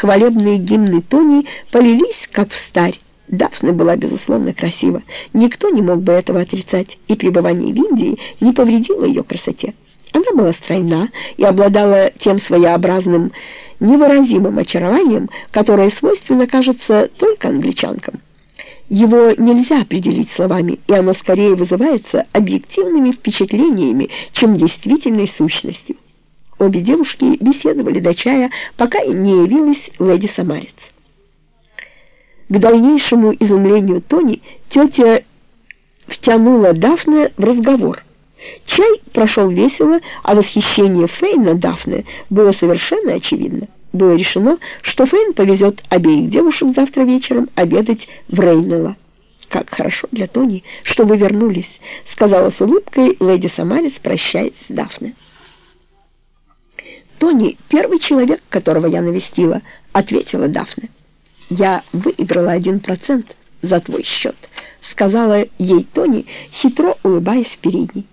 Хвалебные гимны Тони полились, как встарь. Дафна была, безусловно, красива. Никто не мог бы этого отрицать, и пребывание в Индии не повредило ее красоте. Она была стройна и обладала тем своеобразным, невыразимым очарованием, которое свойственно, кажется, только англичанкам. Его нельзя определить словами, и оно скорее вызывается объективными впечатлениями, чем действительной сущностью. Обе девушки беседовали до чая, пока не явилась леди Самарец. К дальнейшему изумлению Тони тетя втянула Дафне в разговор. Чай прошел весело, а восхищение Фейна Дафне было совершенно очевидно. Было решено, что Фейн повезет обеих девушек завтра вечером обедать в Рейнелла. «Как хорошо для Тони, что вы вернулись», — сказала с улыбкой леди Самарец, прощаясь с Дафне. «Тони — первый человек, которого я навестила», — ответила Дафна. «Я выиграла один процент за твой счет», — сказала ей Тони, хитро улыбаясь передней.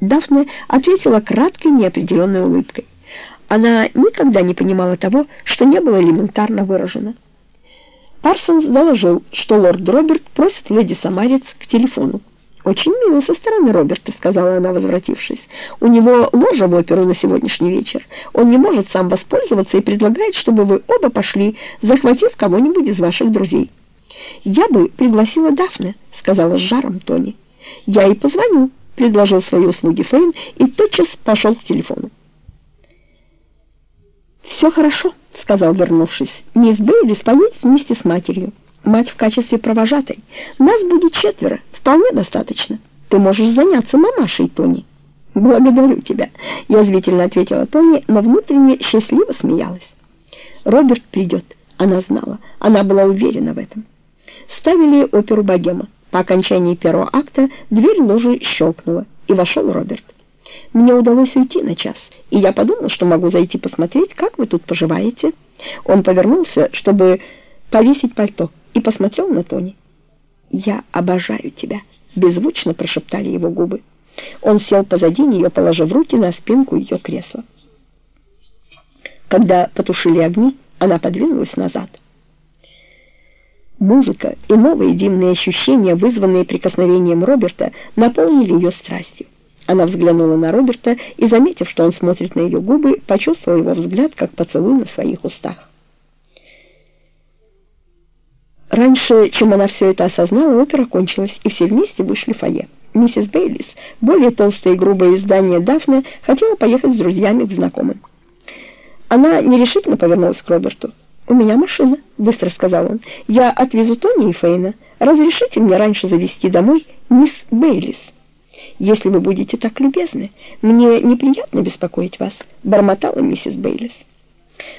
Дафна ответила краткой неопределенной улыбкой. Она никогда не понимала того, что не было элементарно выражено. Парсонс доложил, что лорд Роберт просит леди Самарец к телефону. «Очень мило со стороны Роберта», — сказала она, возвратившись. «У него ложа в оперу на сегодняшний вечер. Он не может сам воспользоваться и предлагает, чтобы вы оба пошли, захватив кого-нибудь из ваших друзей». «Я бы пригласила Дафне», — сказала с жаром Тони. «Я и позвоню», — предложил свои услуги Фейн и тотчас пошел к телефону. «Все хорошо», — сказал, вернувшись. «Мисс Бейлис поедет вместе с матерью. Мать в качестве провожатой. Нас будет четверо». Вполне достаточно. Ты можешь заняться мамашей, Тони. Благодарю тебя, язвительно ответила Тони, но внутренне счастливо смеялась. Роберт придет. Она знала. Она была уверена в этом. Ставили оперу «Богема». По окончании первого акта дверь ложи щелкнула, и вошел Роберт. Мне удалось уйти на час, и я подумал, что могу зайти посмотреть, как вы тут поживаете. Он повернулся, чтобы повесить пальто, и посмотрел на Тони. «Я обожаю тебя», — беззвучно прошептали его губы. Он сел позади нее, положив руки на спинку ее кресла. Когда потушили огни, она подвинулась назад. Музыка и новые дивные ощущения, вызванные прикосновением Роберта, наполнили ее страстью. Она взглянула на Роберта и, заметив, что он смотрит на ее губы, почувствовала его взгляд, как поцелуй на своих устах. Раньше, чем она все это осознала, опера кончилась, и все вместе вышли в фойе. Миссис Бейлис, более толстое и грубое издание Дафны, хотела поехать с друзьями к знакомым. Она нерешительно повернулась к Роберту. «У меня машина», — быстро сказал он. «Я отвезу Тони и Фейна. Разрешите мне раньше завести домой мисс Бейлис?» «Если вы будете так любезны, мне неприятно беспокоить вас», — бормотала миссис Бейлис.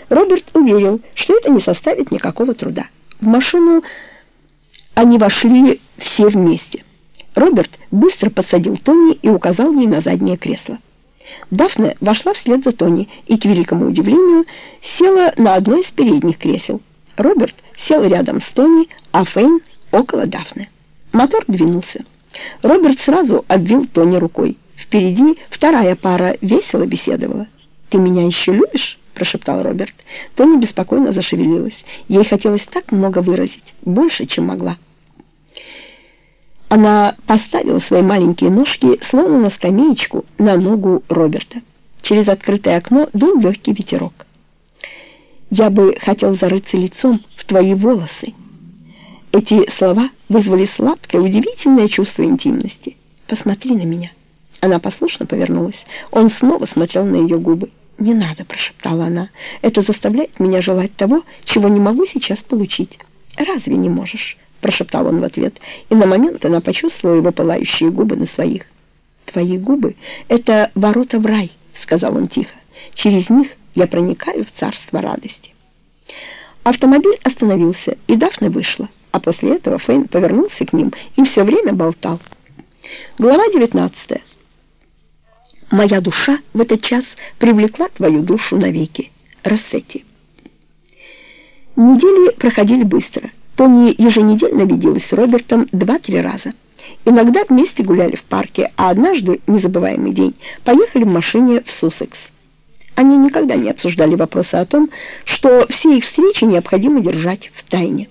Роберт уверил, что это не составит никакого труда. В машину они вошли все вместе. Роберт быстро подсадил Тони и указал ей на заднее кресло. Дафна вошла вслед за Тони и, к великому удивлению, села на одно из передних кресел. Роберт сел рядом с Тони, а Фейн около Дафны. Мотор двинулся. Роберт сразу обвил Тони рукой. Впереди вторая пара весело беседовала. «Ты меня еще любишь?» Прошептал Роберт. Тони беспокойно зашевелилась. Ей хотелось так много выразить, больше, чем могла. Она поставила свои маленькие ножки, словно на скамеечку, на ногу Роберта. Через открытое окно дул легкий ветерок. «Я бы хотел зарыться лицом в твои волосы». Эти слова вызвали сладкое, удивительное чувство интимности. «Посмотри на меня». Она послушно повернулась. Он снова смотрел на ее губы. «Не надо», — прошептала она. «Это заставляет меня желать того, чего не могу сейчас получить». «Разве не можешь?» — прошептал он в ответ, и на момент она почувствовала его пылающие губы на своих. «Твои губы — это ворота в рай», — сказал он тихо. «Через них я проникаю в царство радости». Автомобиль остановился, и Дафна вышла, а после этого Фейн повернулся к ним и все время болтал. Глава девятнадцатая. Моя душа в этот час привлекла твою душу навеки. Рассети. Недели проходили быстро. Тони еженедельно виделась с Робертом два-три раза. Иногда вместе гуляли в парке, а однажды, незабываемый день, поехали в машине в Суссекс. Они никогда не обсуждали вопроса о том, что все их встречи необходимо держать в тайне.